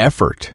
effort.